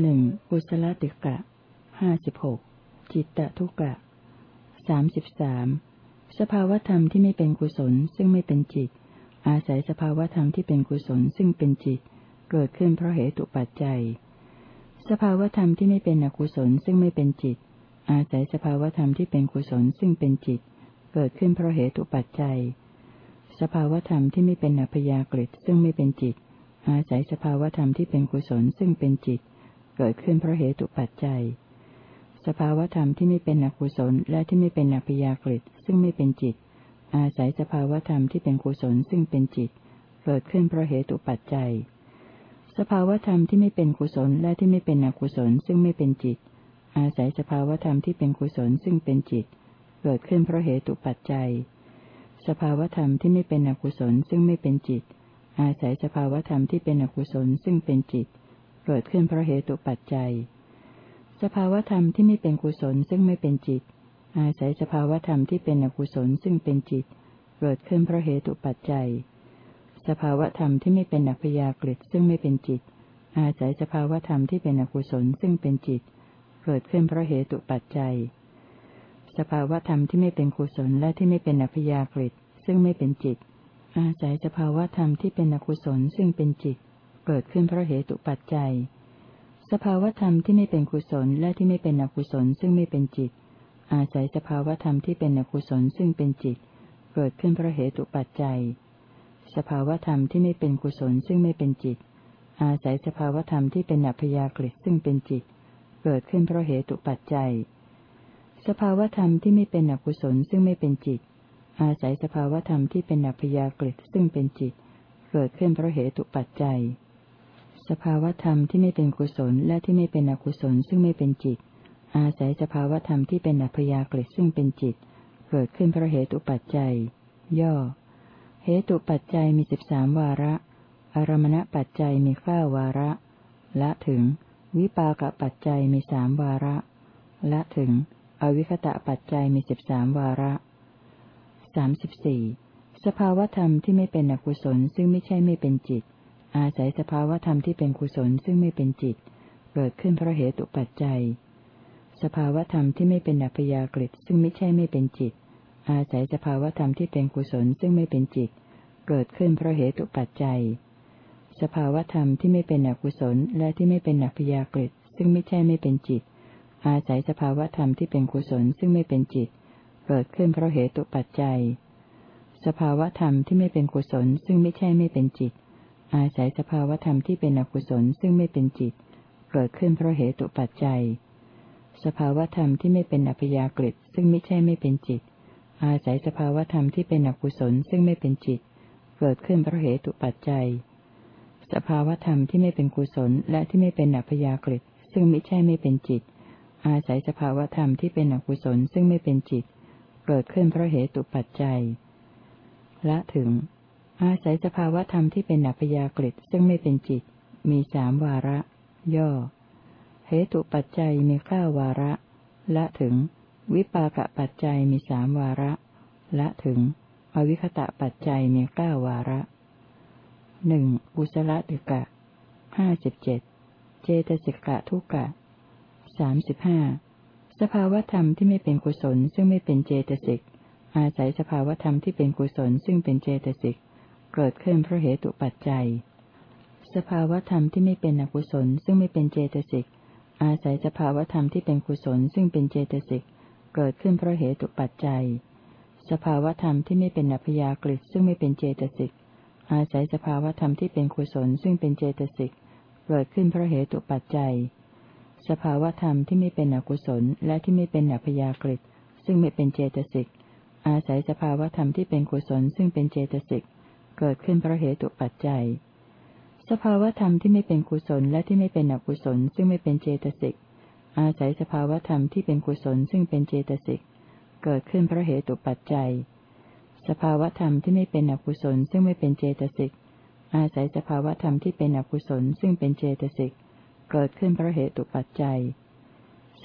หนึ่งกุศลติกะห้าสิบหกจิตตทุกะสามสิบสามสภาวธรรมที่ไม่เป็นกุศลซึ่งไม่เป็นจิต อาศัยสภาวธรรมที่เป็นกุศลซึ่งเป็นจิต เกิดขึ้นเพราะเหตุปัจจัย สภาวธรรมที่ไม่เป็นอกุศลซึ่งไม่เป็นจิต อาศัยสภาวธรรมที่เป็นกุศลซึ่งเป็นจิต เกิดขึ้นเพราะเหตุปัจจัย สภาวธรรมที่ไม่เป็นอัพยากฤิซึ่งไม่เป็นจิต อาศัยสภาวธรรมที่เป็นกุศลซึ่งเป็นจิตเเกิดขึ้นเพราะเหตุปัจจัย สภาวธรรมที่ไม่เป็นอกุศลและที่ไม่เป็นอภิยากฤิซึ่งไม่เป็นจิต อาศัยสภาวธรรมที่เป็นกุศลซึ่งเป็นจิต เกิดขึ้นเพราะเหตุปัจจัย สภาวธรรมที่ไม่เป็นกุศลและที่ไม่เป็นอกุศลซึ่งไม่เป็นจิต อาศัยสภาวธรรมที่เป็นกุศลซึ่งเป็นจิต เกิดขึ้นเพราะเหตุปัจจัย สภาวธรรมที่ไม่เป็นอกุศลซึ่งไม่เป็นจิตอาศัยสภาวธรรมที่เป็นอกุศลซึ่งเป็นจิตเเกิดขึ้นเพราะเหตุปัจจัย สภาวธรรมที่ไม่เป็นกุศลซึ่งไม่เป็นจิต อาศัยสภาวธรรมที่เป็นอกุศลซึ่งเป็นจิต เกิดขึ้นเพราะเหตุปัจจัย สภาวธรรมที่ไม่เป็นอัพยากฤิซึ่งไม่เป็นจิต อาศัยสภาวธรรมที่เป็นอกุศลซึ่งเป็นจิต เกิดขึ้นเพราะเหตุปัจจัย สภาวธรรมที่ไม่เป็นกุศลและที่ไม่เป็นอัพยากฤิซึ่งไม่เป็นจิต อาศัยสภาวธรรมที่เป็นอกุศลซึ่งเป็นจิต เกิดขึ้นเพราะเหตุปัจจัย สภาวธรรมที่ไม่เป็นกุศลและที่ไม่เป็นอกุศลซึ่งไม่เป็นจิต อาศัยสภาวธรรมที่เป็นอกุศลซึ่งเป็นจิต เกิดขึ้นเพราะเหตุปัจจัย สภาวธรรมที่ไม่เป็นกุศลซึ่งไม่เป็นจิต อาศัยสภาวธรรมที่เป็นอัพยากฤิซึ่งเป็นจิต เกิดขึ้นเพราะเหตุปัจจัย สภาวธรรมที่ไม่เป็นอกุศลซึ่งไม่เป็นจิต อาศัยสภาวธรรมที่เป็นอัพยากฤิซึ่งเป็นจิต เกิดขึ้นเพราะเหตุปัจจัย สภาวธรรมที่ไม่เป็นกุศลและที่ไม่เป็นอกุศลซึ่งไม่เป็นจิต อาศัยสภาวธรรมที่เป็นอัพยากฤิซึ่งเป็นจิต เกิดขึ้นเพราะเหตุปัจจัย ย่อ เหตุปัจจัยมีสิบสามวาระ อารมณปัจจัยมีข้าวาระ ละถึง วิปากปัจจัยมีสามวาระ ละถึง อวิคตะปัจจัยมีสิบสามวาระสามสิบสี่สภาวธรรมที่ไม่เป็นอกุศลซึ่งไม่ใช่ไม่เป็นจิต อาศัยสภาวธรรมที่เป็นกุศลซึ่งไม่เป็นจิต เกิดขึ้นเพราะเหตุปัจจัย สภาวธรรมที่ไม่เป็นอัพยากฤิซึ่งไม่ใช่ไม่เป็นจิต อาศัยสภาวธรรมที่เป็นกุศลซึ่งไม่เป็นจิต เกิดขึ้นเพราะเหตุปัจจัย สภาวธรรมที่ไม่เป็นอกุศลและที่ไม่เป็นอัพยากฤิซึ่งไม่ใช่ไม่เป็นจิต อาศัยสภาวธรรมที่เป็นกุศลซึ่งไม่เป็นจิต เกิดขึ้นเพราะเหตุปัจจัย สภาวธรรมที่ไม่เป็นกุศลซึ่งไม่ใช่ไม่เป็นจิต อาศัยสภาวธรรมที่เป็นอกุศลซึ่งไม่เป็นจิต เกิดขึ้นเพราะเหตุปัจจัย สภาวธรรมที่ไม่เป็นอัพยากฤิซึ่งไม่ใช่ไม่เป็นจิต อาศัยสภาวธรรมที่เป็นอกุศลซึ่งไม่เป็นจิต เกิดขึ้นเพราะเหตุปัจจัย สภาวธรรมที่ไม่เป็นกุศลและที่ไม่เป็นอัพยากฤิซึ่งไม่ใช่ไม่เป็นจิต อาศัยสภาวธรรมที่เป็นอกุศลซึ่งไม่เป็นจิต เกิดขึ้นเพราะเหตุปัจจัย ละถึง อาศัยสภาวธรรมที่เป็นอัพยากฤิซึ่งไม่เป็นจิต มีสามวาระ ย่อ เหตุปัจจัยมีข้าวาระ ละถึง วิปากปัจจัยมีสามวาระ ละถึง อวิคตะปัจจัยมีเก้าวาระหนึ่งอุสละตึกะห้าสิบเจ็ดเจตสิกะทุกะสามสิบห้าสภาวธรรมที่ไม่เป็นกุศลซึ่งไม่เป็นเจตสิกอาศัยสภาวธรรมที่เป็นกุศลซึ่งเป็นเจตสิก เกิดขึ้นเพราะเหตุปัจจัย สภาวธรรมที่ไม่เป็นอกุศลซึ่งไม่เป็นเจตสิก อาศัยสภาวธรรมที่เป็นกุศลซึ่งเป็นเจตสิก เกิดขึ้นเพราะเหตุปัจจัย สภาวธรรมที่ไม่เป็นอัพยากฤิซึ่งไม่เป็นเจตสิก อาศัยสภาวธรรมที่เป็นกุศลซึ่งเป็นเจตสิก เกิดขึ้นเพราะเหตุปัจจัย สภาวธรรมที่ไม่เป็นอกุศลและที่ไม่เป็นอัพยากฤิซึ่งไม่เป็นเจตสิก อาศัยสภาวธรรมที่เป็นกุศลซึ่งเป็นเจตสิก เกิดขึ้นเพราะเหตุปัจจัย สภาวธรรมที่ไม่เป็นกุศลและที่ไม่เป็นอกุศลซึ่งไม่เป็นเจตสิก อาศัยสภาวธรรมที่เป็นกุศลซึ่งเป็นเจตสิก เกิดขึ้นเพราะเหตุปัจจัย สภาวธรรมที่ไม่เป็นอกุศลซึ่งไม่เป็นเจตสิก อาศัยสภาวธรรมที่เป็นอกุศลซึ่งเป็นเจตสิก เกิดขึ้นเพราะเหตุปัจจัย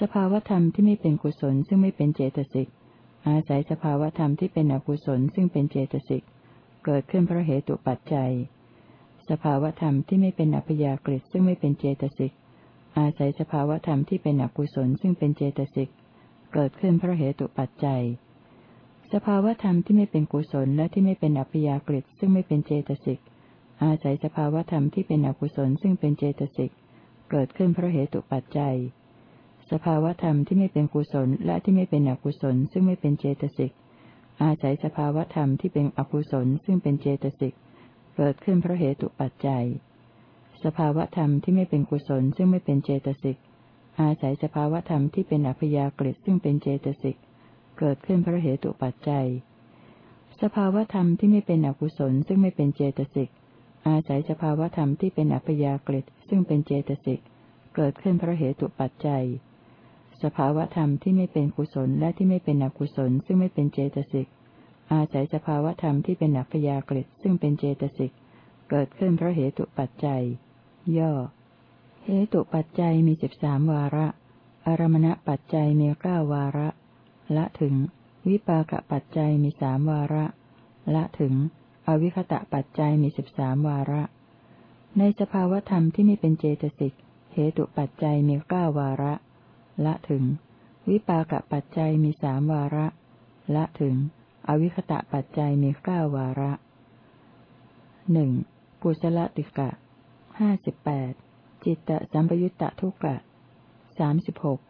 สภาวธรรมที่ไม่เป็นกุศลซึ่งไม่เป็นเจตสิกอาศัยสภาวธรรมที่เป็นอกุศลซึ่งเป็นเจตสิกเเกิดขึ้นเพราะเหตุปัจจัย สภาวธรรมที่ไม่เป็นอัพยากฤิซึ่งไม่เป็นเจตสิก อาศัยสภาวธรรมที่เป็นอกุศลซึ่งเป็นเจตสิก เกิดขึ้นเพราะเหตุปัจจัย สภาวธรรมที่ไม่เป็นกุศลและที่ไม่เป็นอัพยากฤิซึ่งไม่เป็นเจตสิก อาศัยสภาวธรรมที่เป็นอกุศลซึ่งเป็นเจตสิก เกิดขึ้นเพราะเหตุปัจจัย สภาวธรรมที่ไม่เป็นกุศลและที่ไม่เป็นอกุศลซึ่งไม่เป็นเจตสิก อาศัยสภาวธรรมที่เป็นอกุศลซึ่งเป็นเจตสิกเกิดขึ้นเพราะเหตุปัจจัย สภาวธรรมที่ไม่เป็นกุศลซึ่งไม่เป็นเจตสิก อาศัยสภาวธรรมที่เป็นอัพยากฤิซึ่งเป็นเจตสิก เกิดขึ้นเพราะเหตุปัจจัย สภาวธรรมที่ไม่เป็นอกุศลซึ่งไม่เป็นเจตสิก อาศัยสภาวธรรมที่เป็นอัพยากฤิซึ่งเป็นเจตสิก เกิดขึ้นเพราะเหตุปัจจัย สภาวธรรมที่ไม่เป็นกุศลและที่ไม่เป็นอกุศลซึ่งไม่เป็นเจตสิก อาศัยสภาวธรรมที่เป็นอัพยากฤิซึ่งเป็นเจตสิก เกิดขึ้นเพราะเหตุปัจจัย ย่อ เหตุปัจจัยมีสิบสามวาระ อารมณปัจจัยมีเก้าวาระ ละถึง วิปากปัจจัยมีสามวาระ ละถึง อวิคตะปัจจัยมีสิบสามวาระ ในสภาวธรรมที่ไม่เป็นเจตสิก เหตุปัจจัยมีเก้าวาระ ละถึง วิปากปัจจัยมีสามวาระ ละถึง อวิคตะปัจจัยมีเก้าวาระหนึ่งกุศลติกะห้าสิบแปดจิตตสัมปยุตตะทุกะสามสิบหก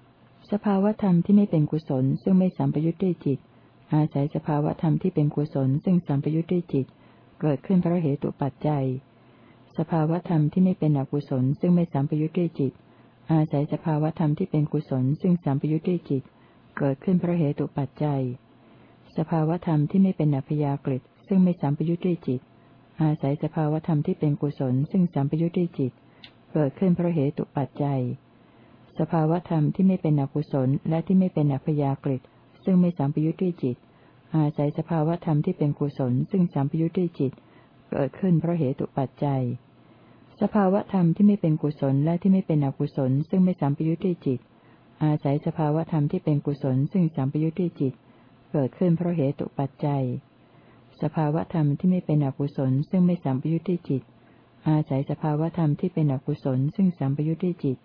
สภาวธรรมที่ไม่เป็นกุศลซึ่งไม่สัมปยุตด้วยจิต อาศัยสภาวธรรมที่เป็นกุศลซึ่งสัมปยุตด้วยจิต เกิดขึ้นเพราะเหตุปัจจัย สภาวธรรมที่ไม่เป็นอกุศลซึ่งไม่สัมปยุตด้วยจิต อาศัยสภาวธรรมที่เป็นกุศลซึ่งสัมปยุตด้วยจิต เกิดขึ้นเพราะเหตุปัจจัย สภาวธรรมที่ไม่เป็นอัพยากฤิซึ่งไม่สัมปยุตด้วยจิต อาศัยสภาวธรรมที่เป็นกุศลซึ่งสัมปยุทธ์ด้วยจิต เกิดขึ้นเพราะเหตุปัจจัย สภาวธรรมที่ไม่เป็นอกุศลและที่ไม่เป็นอัพยากฤิซึ่งไม่สัมปยุทธ์ด้วยจิต อาศัยสภาวธรรมที่เป็นกุศลซึ่งสัมปยุทธ์ด้วยจิต เกิดขึ้นเพราะเหตุปัจจัย สภาวธรรมที่ไม่เป็นกุศลและที่ไม่เป็นอกุศล ซึ่งไม่สัมปยุทธ์ด้วยจิต อาศัยสภาวธรรมที่เป็นกุศล ซึ่งสัมปยุทธ์ด้วยจิต เกิดขึ้นเพราะเหตุปัจจัย สภาวธรรมที่ไม่เป็นอกุศล ซึ่งไม่สัมปยุทธ์จิต อาศัยสภาวธรรมที่เป็นอกุศล ซึ่งสัมปยุทธ์จิต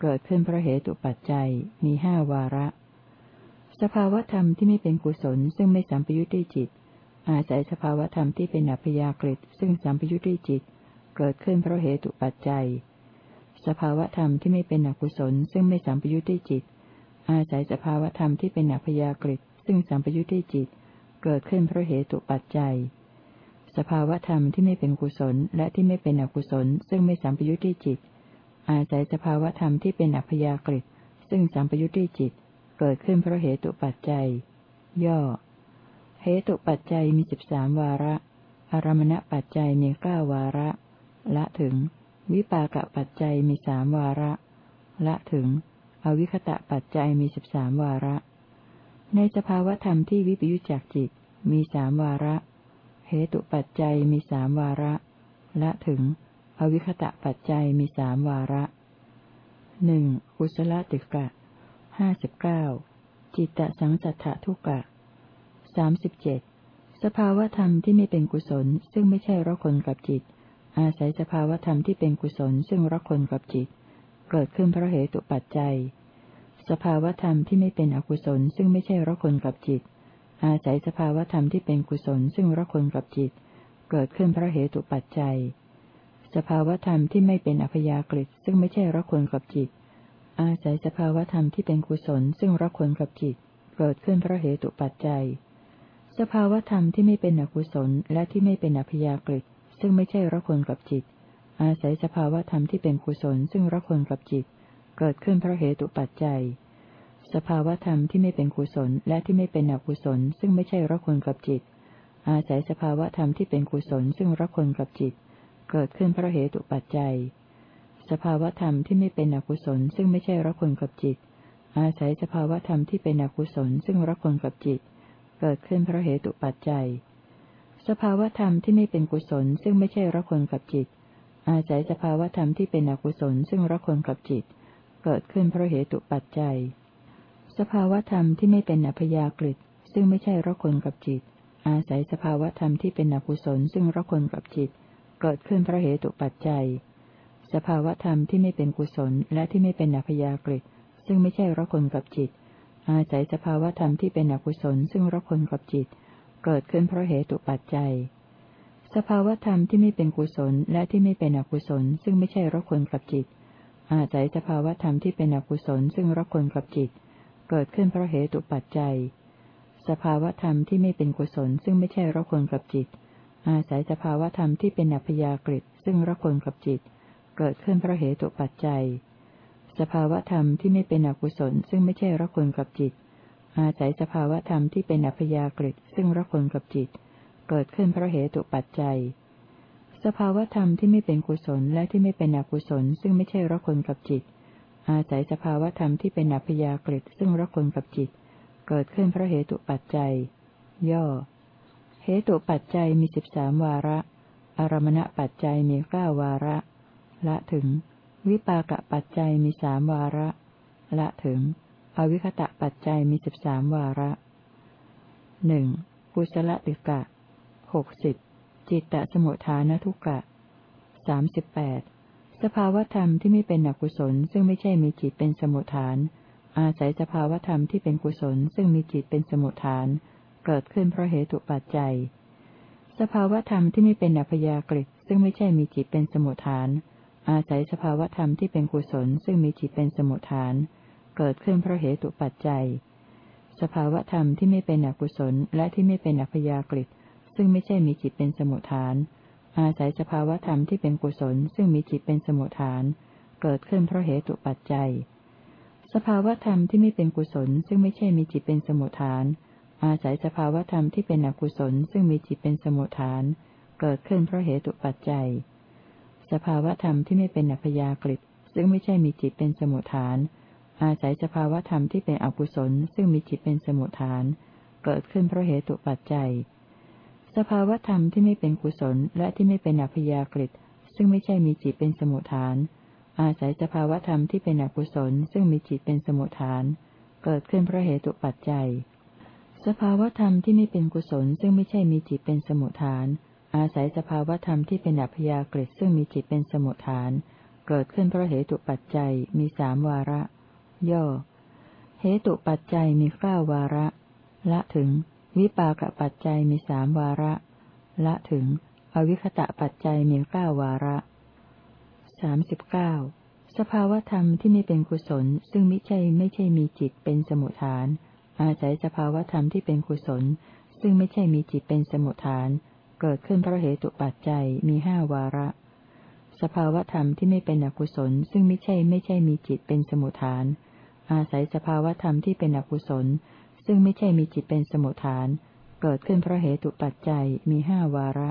เกิดขึ้นเพราะเหตุปัจจัย มีห้าวาระ สภาวธรรมที่ไม่เป็นกุศล ซึ่งไม่สัมปยุทธ์จิต อาศัยสภาวธรรมที่เป็นอัพยากฤิซึ่งสัมปยุทธ์จิต เกิดขึ้นเพราะเหตุปัจจัย สภาวธรรมที่ไม่เป็นอกุศล ซึ่งไม่สัมปยุทธ์จิต อาศัยสภาวธรรมที่เป็นอพยากฤิซึ่งสัมปยุทธ์จิต เกิดขึ้นเพราะเหตุปัจจัย สภาวธรรมที่ไม่เป็นกุศลและที่ไม่เป็นอกุศล ซึ่งไม่สัมปยุทธ์ด้วยจิต อาศัยสภาวธรรมที่เป็นอพยากฤิซึ่งสัมปยุทธ์ด้วยจิต เกิดขึ้นเพราะเหตุปัจจัย ย่อ เหตุปัจจัยมีสิบสามวาระอารมณปัจจัยมีเก้าวาระ ละถึง วิปากปัจจัยมีสามวาระ ละถึง อวิคตะปัจจัยมีสิบสามวาระ ในสภาวธรรมที่วิปยุจจากจิตมีสามวาระ เหตุปัจจัยมีสามวาระ ละถึง อวิคตะปัจจัยมีสามวาระหนึ่งกุศลติกะห้าสิบเก้าจิตตสังสัทธทุกะสามสิบเจ็ดสภาวธรรมที่ไม่เป็นกุศลซึ่งไม่ใช่รคนกับจิต อาศัยสภาวธรรมที่เป็นกุศลซึ่งรักคนกับจิต เกิดขึ้นเพราะเหตุปัจจัย สภาวธรรมที่ไม่เป็นอกุศลซึ่งไม่ใช่รักคนกับจิต อาศัยสภาวธรรมที่เป็นกุศลซึ่งรักคนกับจิต เกิดขึ้นเพราะเหตุปัจจัย สภาวธรรมที่ไม่เป็นอัพยากฤิซึ่งไม่ใช่รักคนกับจิต อาศัยสภาวธรรมที่เป็นกุศลซึ่งรักคนกับจิต เกิดขึ้นเพราะเหตุปัจจัย สภาวธรรมที่ไม่เป็นอกุศลและที่ไม่เป็นอัพยากฤิ ซึ่งไม่ใช่รักคนกับจิต อาศัยสภาวธรรมที่เป็นกุศลซึ่งรักคนกับจิต เกิดขึ้นเพราะเหตุปัจจัย สภาวธรรมที่ไม่เป็นกุศลและที่ไม่เป็นอกุศล ซึ่งไม่ใช่รักคนกับจิต อาศัยสภาวธรรมที่เป็นกุศลซึ่งรักคนกับจิต เกิดขึ้นเพราะเหตุปัจจัย สภาวธรรมที่ไม่เป็นอกุศล ซึ่งไม่ใช่รักคนกับจิต อาศัยสภาวธรรมที่เป็นอกุศลซึ่งรักคนกับจิต เกิดขึ้นเพราะเหตุปัจจัย สภาวธรรมที่ไม่เป็นกุศลซึ่งไม่ใช่รักคนกับจิต อาศัยสภาวธรรมที่เป็นอกุศลซึ่งรักคนกับจิต เกิดขึ้นเพราะเหตุปัจจัย สภาวธรรมที่ไม่เป็นอัพยากฤิซึ่งไม่ใช่รักคนกับจิต อาศัยสภาวธรรมที่เป็นอกุศลซึ่งรักคนกับจิต เกิดขึ้นเพราะเหตุปัจจัย สภาวธรรมที่ไม่เป็นกุศลและที่ไม่เป็นอัพยากฤิซึ่งไม่ใช่รักคนกับจิต อาศัยสภาวธรรมที่เป็นอกุศลซึ่งรักคนกับจิต เกิดขึ้นเพราะเหตุปัจจัย สภาวธรรมที่ไม่เป็นกุศลและที่ไม่เป็นอกุศล ซึ่งไม่ใช่รักคนกับจิต อาศัยสภาวธรรมที่เป็นอกุศล ซึ่งรักคนกับจิต เกิดขึ้นเพราะเหตุปัจจัย สภาวธรรมที่ไม่เป็นกุศล ซึ่งไม่ใช่รักคนกับจิต อาศัยสภาวธรรมที่เป็นอัพยากฤิซึ่งรักคนกับจิต เกิดขึ้นเพราะเหตุปัจจัย สภาวธรรมที่ไม่เป็นอกุศล ซึ่งไม่ใช่รักคนกับจิต อาศัยสภาวธรรมที่เป็นอัพยากฤิซึ่งรักคนกับจิต เกิดขึ้นเพราะเหตุปัจจัย สภาวธรรมที่ไม่เป็นกุศลและที่ไม่เป็นอกุศล ซึ่งไม่ใช่รักคนกับจิต อาศัยสภาวธรรมที่เป็นอัพยากฤิซึ่งรักคนกับจิต เกิดขึ้นเพราะเหตุปัจจัย ย่อ เหตุปัจจัยมีสิบสามวาระ อารมณปัจจัยมีเก้าวาระ ละถึง วิปากปัจจัยมีสามวาระ ละถึง อวิคตะปัจจัยมีสิบสามวาระหนึ่งกุศลติกะหกสิบจิตตสมุทฐานทุกะสามสิบแปดสภาวธรรมที่ไม่เป็นอกุศล ซึ่งไม่ใช่มีจิตเป็นสมุทฐาน อาศัยสภาวธรรมที่เป็นกุศล ซึ่งมีจิตเป็นสมุทฐาน เกิดขึ้นเพราะเหตุปัจจัย สภาวธรรมที่ไม่เป็นอัพยากฤิซึ่งไม่ใช่มีจิตเป็นสมุทฐาน อาศัยสภาวธรรมที่เป็นกุศล ซึ่งมีจิตเป็นสมุทฐาน เกิดขึ้นเพราะเหตุปัจจัย สภาวธรรมที่ไม่เป็นอกุศลและที่ไม่เป็นอัพยากฤิซึ่งไม่ใช่มีจิตเป็นสมุทฐาน อาศัยสภาวธรรมที่เป็นกุศล ซึ่งมีจิตเป็นสมุทฐาน เกิดขึ้นเพราะเหตุปัจจัย สภาวธรรมที่ไม่เป็นกุศล ซึ่งไม่ใช่มีจิตเป็นสมุทฐาน อาศัยสภาวธรรมที่เป็นอกุศล ซึ่งมีจิตเป็นสมุทฐาน เกิดขึ้นเพราะเหตุปัจจัย สภาวธรรมที่ไม่เป็นอัพยากฤิซึ่งไม่ใช่มีจิตเป็นสมุทฐาน อาศัยสภาวธรรมที่เป็นอกุศล ซึ่งมีจิตเป็นสมุทฐาน เกิดขึ้นเพราะเหตุปัจจัย สภาวธรรมที่ไม่เป็นกุศลและที่ไม่เป็นอัพยากฤิซึ่งไม่ใช่มีจิตเป็นสมุทฐาน อาศัยสภาวธรรมที่เป็นอกุศล ซึ่งมีจิตเป็นสมุทฐาน เกิดขึ้นเพราะเหตุปัจจัย สภาวธรรมที่ไม่เป็นกุศล ซึ่งไม่ใช่มีจิตเป็นสมุทฐาน อาศัยสภาวธรรมที่เป็นอัพยากฤิซึ่งมีจิตเป็นสมุทฐาน เกิดขึ้นเพราะเหตุปัจจัยมีสามวาระ ย่อ เหตุปัจจัยมีเก้าวาระ ละถึง วิปากปัจจัยมีสามวาระ ละถึง อวิคตะปัจจัยมีเก้าวาระสามสิบเก้าสภาวธรรมที่ไม่เป็นกุศล ซึ่งไม่ใช่ไม่ใช่มีจิตเป็นสมุทฐาน อาศัยสภาวธรรมที่เป็นกุศล ซึ่งไม่ใช่มีจิตเป็นสมุทฐาน เกิดขึ้นเพราะเหตุปัจจัยมีห้าวาระ สภาวธรรมที่ไม่เป็นอกุศล ซึ่งไม่ใช่ไม่ใช่มีจิตเป็นสมุทฐาน อาศัยสภาวธรรมที่เป็นอกุศล ซึ่งไม่ใช่มีจิตเป็นสมุทฐาน เกิดขึ้นเพราะเหตุปัจจัยมีห้าวาระ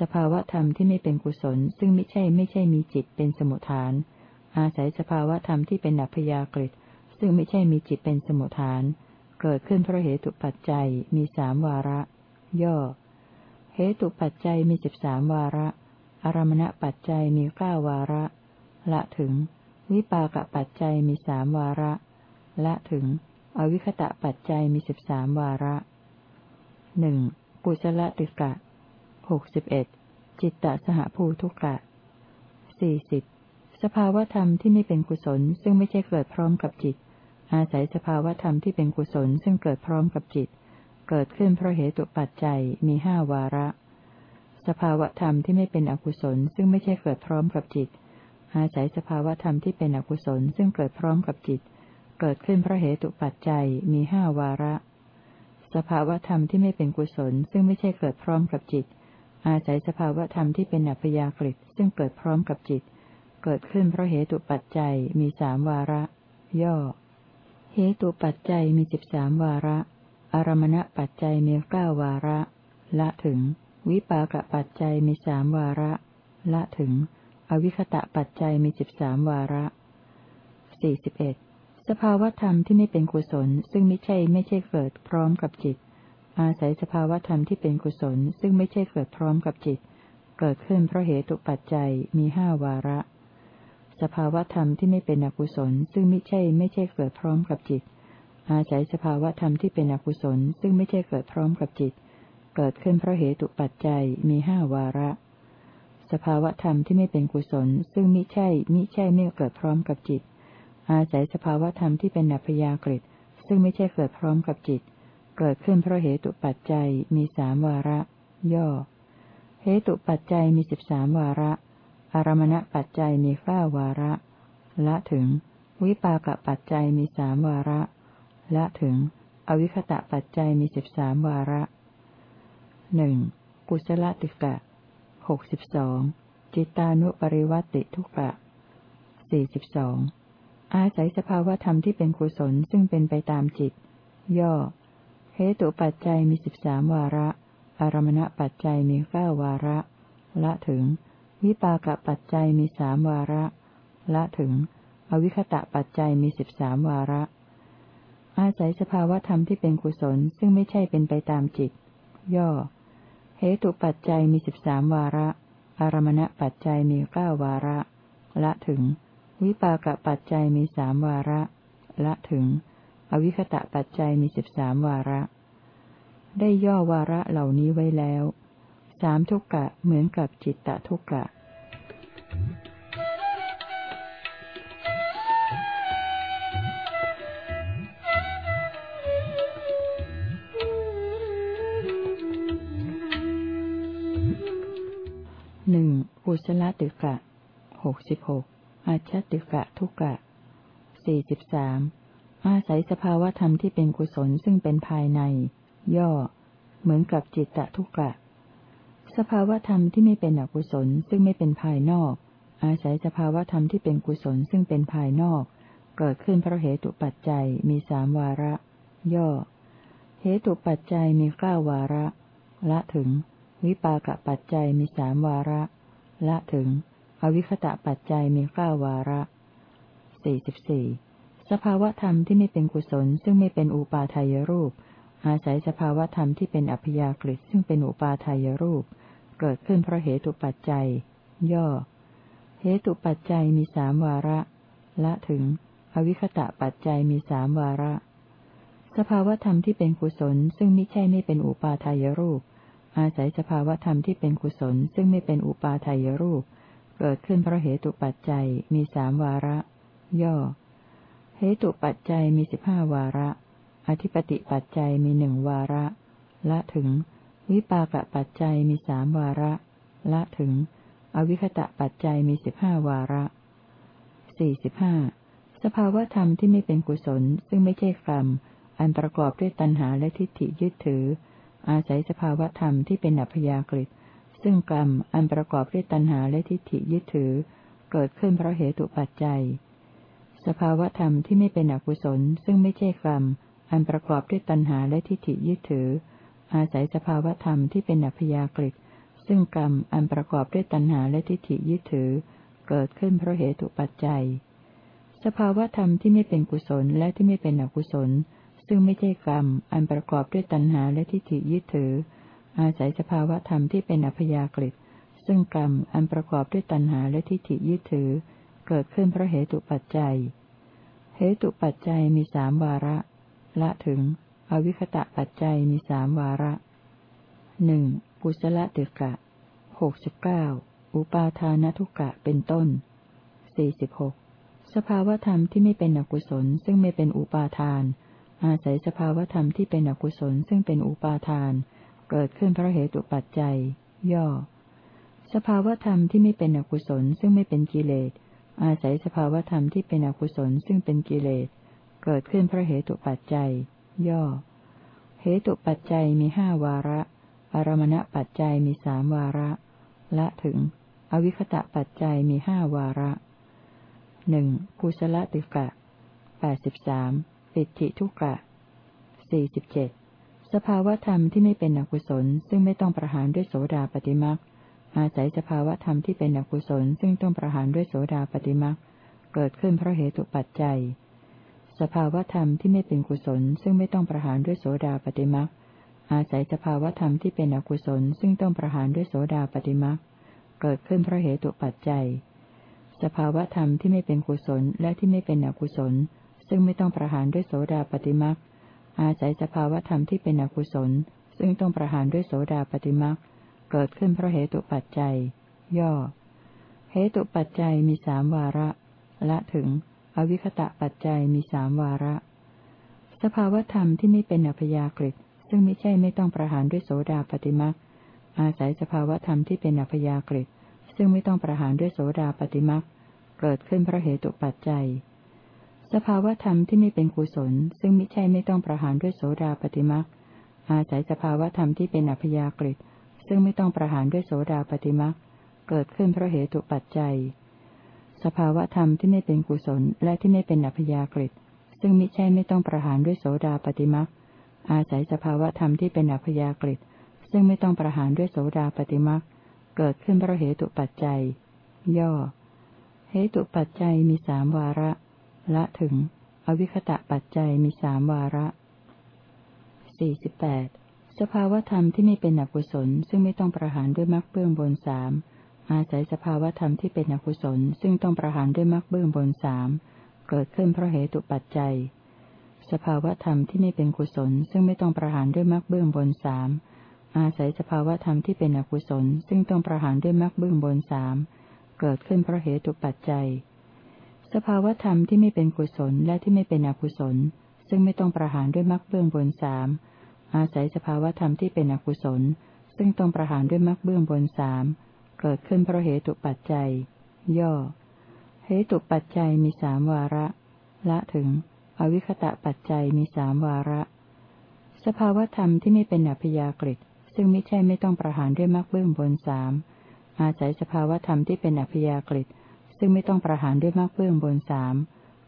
สภาวธรรมที่ไม่เป็นกุศล ซึ่งไม่ใช่ไม่ใช่มีจิตเป็นสมุทฐาน อาศัยสภาวธรรมที่เป็นอัพยากฤิซึ่งไม่ใช่มีจิตเป็นสมุทฐาน เกิดขึ้นเพราะเหตุปัจจัยมีสามวาระ ย่อ เหตุปัจจัยมีสิบสามวาระ อารมณปัจจัยมีเก้าวาระ ละถึง วิปากปัจจัยมีสามวาระ ละถึง อวิคตะปัจจัยมีสิบสามวาระหนึ่งกุศลติกะหกสิบเอ็ดจิตตสหภูทุกะสี่สิบสภาวธรรมที่ไม่เป็นกุศลซึ่งไม่ใช่เกิดพร้อมกับจิต อาศัยสภาวธรรมที่เป็นกุศลซึ่งเกิดพร้อมกับจิต เกิดขึ้นเพราะเหตุปัจจัยมีห้าวาระ สภาวธรรมที่ไม่เป็นอกุศลซึ่งไม่ใช่เกิดพร้อมกับจิต อาศัยสภาวธรรมที่เป็นอกุศลซึ่งเกิดพร้อมกับจิต เกิดขึ้นเพราะเหตุปัจจัยมีห้าวาระ สภาวธรรมที่ไม่เป็นกุศลซึ่งไม่ใช่เกิดพร้อมกับจิต อาศัยสภาวธรรมที่เป็นอัพยากฤิซึ่งเกิดพร้อมกับจิต เกิดขึ้นเพราะเหตุปัจจัยมีสามวาระ ย่อ เหตุปัจจัยมีสิบสามวาระ อารมณปัจจัยมีเก้าวาระ ละถึง วิปากปัจจัยมีสามวาระ ละถึง อวิคตะปัจจัยมีสิบสามวาระสี่สิบเอ็ดสภาวธรรมที่ไม่เป็นกุศล ซึ่งไม่ใช่ไม่ใช่เกิดพร้อมกับจิต อาศัยสภาวธรรมที่เป็นกุศล ซึ่งไม่ใช่เกิดพร้อมกับจิต เกิดขึ้นเพราะเหตุปัจจัยมีห้าวาระ สภาวธรรมที่ไม่เป็นอกุศล ซึ่งไม่ใช่ไม่ใช่เกิดพร้อมกับจิต อาศัยสภาวธรรมที่เป็นอกุศล ซึ่งไม่ใช่เกิดพร้อมกับจิต เกิดขึ้นเพราะเหตุปัจจัยมีห้าวาระ สภาวธรรมที่ไม่เป็นกุศล ซึ่งมิใช่มิใช่ไม่เกิดพร้อมกับจิต อาศัยสภาวธรรมที่เป็นอัพยากฤิซึ่งไม่ใช่เกิดพร้อมกับจิต เกิดขึ้นเพราะเหตุปัจจัยมีสามวาระ ย่อ เหตุปัจจัยมีสิบสามวาระ อารมณปัจจัยมีเก้าวาระ ละถึง วิปากปัจจัยมีสามวาระ ละถึง อวิคตะปัจจัยมีสิบสามวาระหนึ่งกุศลติกะ หกสิบสองจิตานุปริวัติทุกะสี่สิบสองอาศัยสภาวธรรมที่เป็นกุศลซึ่งเป็นไปตามจิต ย่อเหตุปัจจัยมีสิบสามวาระ อารมณปัจจัยมีเก้าวาระ ละถึง วิปากปัจจัยมีสามวาระ ละถึง อวิคตะปัจจัยมีสิบสามวาระ อาศัยสภาวธรรมที่เป็นกุศลซึ่งไม่ใช่เป็นไปตามจิต ย่อ เหตุปัจจัยมีสิบสามวาระ อารมณปัจจัยมีเก้าวาระ ละถึง วิปากปัจจัยมีสามวาระ ละถึง อวิคตะปัจจัยมีสิบสามวาระ ได้ย่อวาระเหล่านี้ไว้แล้ว สามทุกกะเหมือนกับจิตตทุกกะ กุศลติกะหกสิบหกอาชติกะทุกะสี่สิบสามอาศัยสภาวธรรมที่เป็นกุศลซึ่งเป็นภายใน ย่อ เหมือนกับจิตตะทุกะ สภาวธรรมที่ไม่เป็นอกุศลซึ่งไม่เป็นภายนอก อาศัยสภาวธรรมที่เป็นกุศลซึ่งเป็นภายนอก เกิดขึ้นเพราะเหตุปัจจัยมีสามวาระ ย่อ เหตุปัจจัยมีเก้าวาระ ละถึง วิปากปัจจัยมีสามวาระ ละถึง อวิคตะปัจจัยมีเก้าวาระสี่สิบสี่สภาวธรรมที่ไม่เป็นกุศล ซึ่งไม่เป็นอุปาทายรูป อาศัยสภาวธรรมที่เป็นอัพยากฤิซึ่งเป็นอุปาทายรูป เกิดขึ้นเพราะเหตุปัจจัย ย่อ เหตุปัจจัยมีสามวาระ ละถึง อวิคตะปัจจัยมีสามวาระ สภาวธรรมที่เป็นกุศล ซึ่งไม่ใช่ไม่เป็นอุปาทายรูป อาศัยสภาวธรรมที่เป็นกุศลซึ่งไม่เป็นอุปาทายรูป เกิดขึ้นเพราะเหตุปัจจัยมีสามวาระ ย่อ เหตุปัจจัยมีสิบห้าวาระ อธิปติปัจจัยมีหนึ่งวาระ ละถึง วิปากปัจจัยมีสามวาระ ละถึง อวิคตะปัจจัยมีสิบห้าวาระสี่สิบห้าสภาวธรรมที่ไม่เป็นกุศลซึ่งไม่ใช่กรรม อันประกอบด้วยตัณหาและทิฏฐิยึดถือ อาศัยสภาวธรรมที่เป็นอัพยากฤิซึ่งกรรมอันประกอบด้วยตัณหาและทิฏฐิยึดถือ เกิดขึ้นเพราะเหตุปัจจัย สภาวธรรมที่ไม่เป็นอกุศล ซึ่งไม่ใช่กรรม อันประกอบด้วยตัณหาและทิฏฐิยึดถือ อาศัยสภาวธรรมที่เป็นอัพยากฤิซึ่งกรรมอันประกอบด้วยตัณหาและทิฏฐิยึดถือ เกิดขึ้นเพราะเหตุปัจจัย สภาวธรรมที่ไม่เป็นกุศลและที่ไม่เป็นอกุศล ซึ่งไม่ใช่กรรม อันประกอบด้วยตัณหาและทิฏฐิยึดถือ อาศัยสภาวธรรมที่เป็นอัพยากฤิซึ่งกรรมอันประกอบด้วยตัณหาและทิฏฐิยึดถือ เกิดขึ้นเพราะเหตุปัจจัย เหตุปัจจัยมีสามวาระ ละถึง อวิคตะปัจจัยมีสามวาระหนึ่งปุสละติกะหกสิบเก้าอุปาทานทุกะเป็นต้นสี่สิบหกสภาวธรรมที่ไม่เป็นอกุศล ซึ่งไม่เป็นอุปาทาน อาศัยสภาวธรรมที่เป็นอกุศลซึ่งเป็นอุปาทาน เกิดขึ้นเพราะเหตุปัจจัย ย่อ สภาวธรรมที่ไม่เป็นอกุศลซึ่งไม่เป็นกิเลส อาศัยสภาวธรรมที่เป็นอกุศลซึ่งเป็นกิเลส เกิดขึ้นเพราะเหตุปัจจัย ย่อ เหตุปัจจัยมีห้าวาระอารมณปัจจัยมีสามวาระ ละถึง อวิคตะปัจจัยมีห้าวาระหนึ่งกุศลติกะแปดสิบสาม ปิติทุกะสี่สิบเจ็ดสภาวธรรมที่ไม่เป็นอกุศล ซึ่งไม่ต้องประหารด้วยโสดาปฏิมักอาศัยสภาวธรรมที่เป็นอกุศล ซึ่งต้องประหารด้วยโสดาปฏิมักเกิดขึ้นเพราะเหตุปัจจัย สภาวธรรมที่ไม่เป็นกุศล ซึ่งไม่ต้องประหารด้วยโสดาปฏิมักอาศัยสภาวธรรมที่เป็นอกุศล ซึ่งต้องประหารด้วยโสดาปฏิมักเกิดขึ้นเพราะเหตุปัจจัย สภาวธรรมที่ไม่เป็นกุศลและที่ไม่เป็นอกุศล ซึ่งไม่ต้องประหารด้วยโสดาปฏิมักอาศัยสภาวธรรมที่เป็นอกุศล ซึ่งต้องประหารด้วยโสดาปฏิมักเกิดขึ้นเพราะเหตุปัจจัย ย่อ เหตุปัจจัยมีสามวาระ ละถึง อวิคตะปัจจัยมีสามวาระ สภาวธรรมที่ไม่เป็นอัพยากฤิซึ่งไม่ใช่ไม่ต้องประหารด้วยโสดาปฏิมักอาศัยสภาวธรรมที่เป็นอัพยากฤิซึ่งไม่ต้องประหารด้วยโสดาปฏิมักเกิดขึ้นเพราะเหตุปัจจัย สภาวธรรมที่ไม่เป็นกุศล ซึ่งม่ใช่ไม่ต้องประหารด้วยโสดาปฏิมักอาศัยสภาวธรรมที่เป็นอัพยากฤิซึ่งไม่ต้องประหารด้วยโสดาปฏิมักเกิดขึ้นเพราะเหตุปัจจัย สภาวธรรมที่ไม่เป็นกุศลและที่ไม่เป็นอัพยากฤิซึ่งม่ใช่ไม่ต้องประหารด้วยโสดาปฏิมักอาศัยสภาวธรรมที่เป็นอัพยากฤิซึ่งไม่ต้องประหารด้วยโสดาปฏิมักเกิดขึ้นเพราะเหตุปัจจัย ย่อ เหตุปัจจัยมีสามวาระ ละถึง อวิคตะปัจจัยมีสามวาระสี่สิบแปดสภาวธรรมที่ไม่เป็นอกุศล ซึ่งไม่ต้องประหารด้วยมรรคเบื้องบนสามอาศัยสภาวธรรมที่เป็นอกุศล ซึ่งต้องประหารด้วยมรรคเบื้องบนสามเกิดขึ้นเพราะเหตุปัจจัย สภาวธรรมที่ไม่เป็นกุศล ซึ่งไม่ต้องประหารด้วยมรรคเบื้องบนสามอาศัยสภาวธรรมที่เป็นอกุศล ซึ่งต้องประหารด้วยมรรคเบื้องบนสามเกิดขึ้นเพราะเหตุปัจจัย สภาวธรรมที่ไม่เป็นกุศลและที่ไม่เป็นอกุศล ซึ่งไม่ต้องประหารด้วยมรรคเบื้องบนสามอาศัยสภาวธรรมที่เป็นอกุศล ซึ่งต้องประหารด้วยมรรคเบื้องบนสามเกิดขึ้นเพราะเหตุปัจจัย ย่อ เหตุปัจจัยมีสามวาระ ละถึง อวิคตะปัจจัยมีสามวาระ สภาวธรรมที่ไม่เป็นอัพยากฤิซึ่งไม่ใช่ไม่ต้องประหารด้วยมรรคเบื้องบนสามอาศัยสภาวธรรมที่เป็นอัพยากฤิ ซึ่งไม่ต้องประหารด้วยมรรคเบื้องบนสาม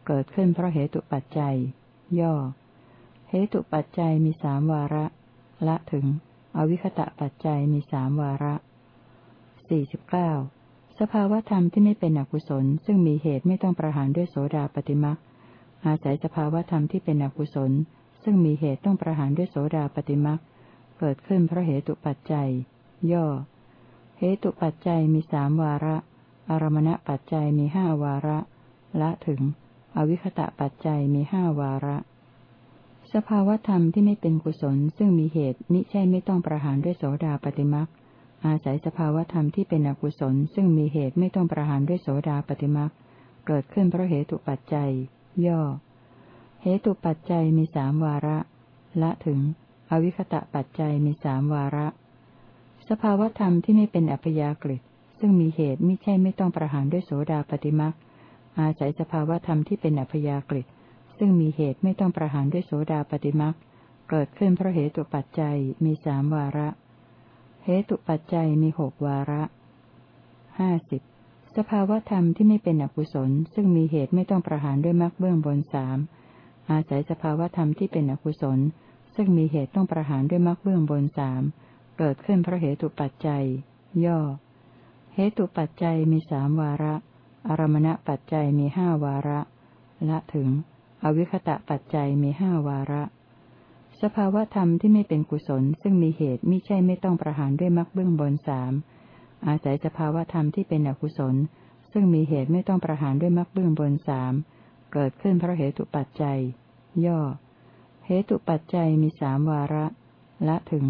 เกิดขึ้นเพราะเหตุปัจจัย ย่อ เหตุปัจจัยมีสามวาระ ละถึง อวิคตะปัจจัยมีสามวาระสี่สิบเก้าสภาวธรรมที่ไม่เป็นอกุศล ซึ่งมีเหตุไม่ต้องประหารด้วยโสดาปฏิมักอาศัยสภาวธรรมที่เป็นอกุศล ซึ่งมีเหตุต้องประหารด้วยโสดาปฏิมักเกิดขึ้นเพราะเหตุปัจจัย ย่อ เหตุปัจจัยมีสามวาระ อารมณปัจจัยมีห้าวาระ ละถึง อวิคตะปัจจัยมีห้าวาระ สภาวธรรมที่ไม่เป็นกุศลซึ่งมีเหตุมิใช่ไม่ต้องประหารด้วยโสดาปฏิมักอาศัยสภาวธรรมที่เป็นอกุศลซึ่งมีเหตุไม่ต้องประหารด้วยโสดาปฏิมักเกิดขึ้นเพราะเหตุปัจจัย ย่อ เหตุปัจจัยมีสามวาระ ละถึง อวิคตะปัจจัยมีสามวาระ สภาวธรรมที่ไม่เป็นอัพยากฤิ ซึ่งมีเหตุไม่ใช่ไม่ต้องประหารด้วยโสดาปฏิมักอาศัยสภาวธรรมที่เป็นอัพยากฤิซึ่งมีเหตุไม่ต้องประหารด้วยโสดาปฏิมักเกิดขึ้นเพราะเหตุปัจจัยมีสามวาระ เหตุปัจจัยมีหกวาระห้าสิบสภาวธรรมที่ไม่เป็นอกุศล ซึ่งมีเหตุไม่ต้องประหารด้วยมรรคเบื้องบนสามอาศัยสภาวธรรมที่เป็นอกุศล ซึ่งมีเหตุต้องประหารด้วยมรรคเบื้องบนสามเกิดขึ้นเพราะเหตุปัจจัย ย่อ ตุปัจจัยมีสามวาระ อารมณปัจจัยมีห้าวาระ ละถึง อวิคตะปัจจัยมีห้าวาระ สภาวธรรมที่ไม่เป็นกุศลซึ่งมีเหตุมิใช่ไม่ต้องประหารด้วยมรรคเบื้องบนสามอาศัยสภาวธรรมที่เป็นอกุศล ซึ่งมีเหตุไม่ต้องประหารด้วยมรรคเบื้องบนสามเกิดขึ้นเพราะเหตุปัจจัย ย่อ เหตุปัจจัยมีสามวาระ ละถึง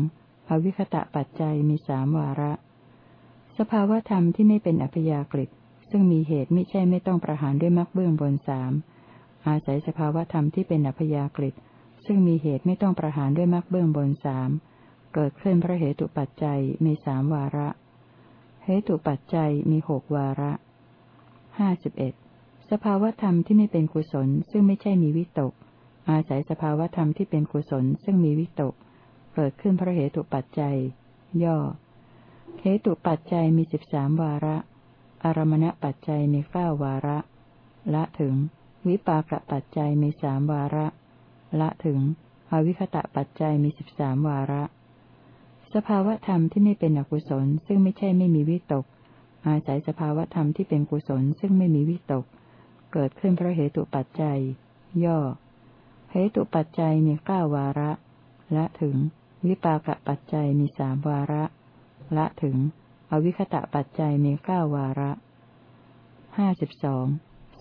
อวิคตะปัจจัยมีสามวาระ สภาวธรรมที่ไม่เป็นอัพยากฤิซึ่งมีเหตุไมิใช่ไม่ต้องประหารด้วยมรรคเบื้องบนสามอาศัยสภาวธรรมที่เป็นอัพยากฤิซึ่งมีเหตุไม่ต้องประหารด้วยมรรคเบื้องบนสามเกิดขึ้นเพราะเหตุปัจจัยมีสามวาระเหตุปัจจัยมีหกวาระห้าสิบเอ็ดสภาวธรรมที่ไม่เป็นกุศลซึ่งไม่ใช่มีวิตก อาศัยสภาวธรรมที่เป็นกุศลซึ่งมีวิตก เกิดขึ้นเพราะเหตุปัจจัย ย่อ เหตุปัจจัยมีสิบสามวาระ อารมณปัจจัยมีเก้าวาระ ละถึง วิปากปัจจัยมีสามวาระ ละถึงอวิคตะปัจจัยมีสิบสามวาระ สภาวธรรมที่ไม่เป็นอกุศลซึ่งไม่ใช่ไม่มีวิตก อาศัยสภาวธรรมที่เป็นกุศลซึ่งไม่มีวิตก เกิดขึ้นเพราะเหตุปัจจัย ย่อ เหตุปัจจัยมีเก้าวาระ ละถึง วิปากปัจจัยมีสามวาระ ละถึง อวิคตะปัจจัยมีเก้าวาระห้าสิบสอง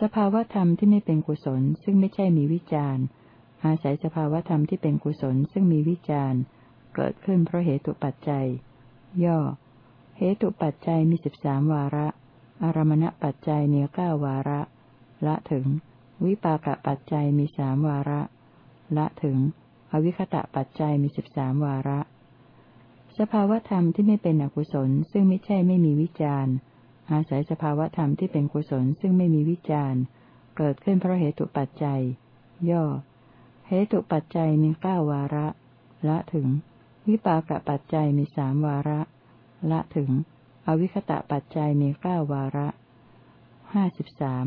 สภาวธรรมที่ไม่เป็นกุศลซึ่งไม่ใช่มีวิจารณ์ อาศัยสภาวธรรมที่เป็นกุศลซึ่งมีวิจารณ์ เกิดขึ้นเพราะเหตุปัจจัย ย่อ เหตุปัจจัยมีสิบสามวาระ อารมณปัจจัยมีเก้าวาระ ละถึง วิปากปัจจัยมีสามวาระ ละถึง อวิคตะปัจจัยมีสิบสามวาระ สภาวธรรมที่ไม่เป็นอกุศล ซึ่งไม่ใช่ไม่มีวิจารณ์ อาศัยสภาวธรรมที่เป็นกุศลซึ่งไม่มีวิจารณ์เกิดขึ้นเพราะเหตุปัจจัย ย่อ เหตุปัจจัยมีเก้าวาระ ละถึง วิปากปัจจัยมีสามวาระ ละถึง อวิคตะปัจจัยมีเก้าวาระห้าสิบสาม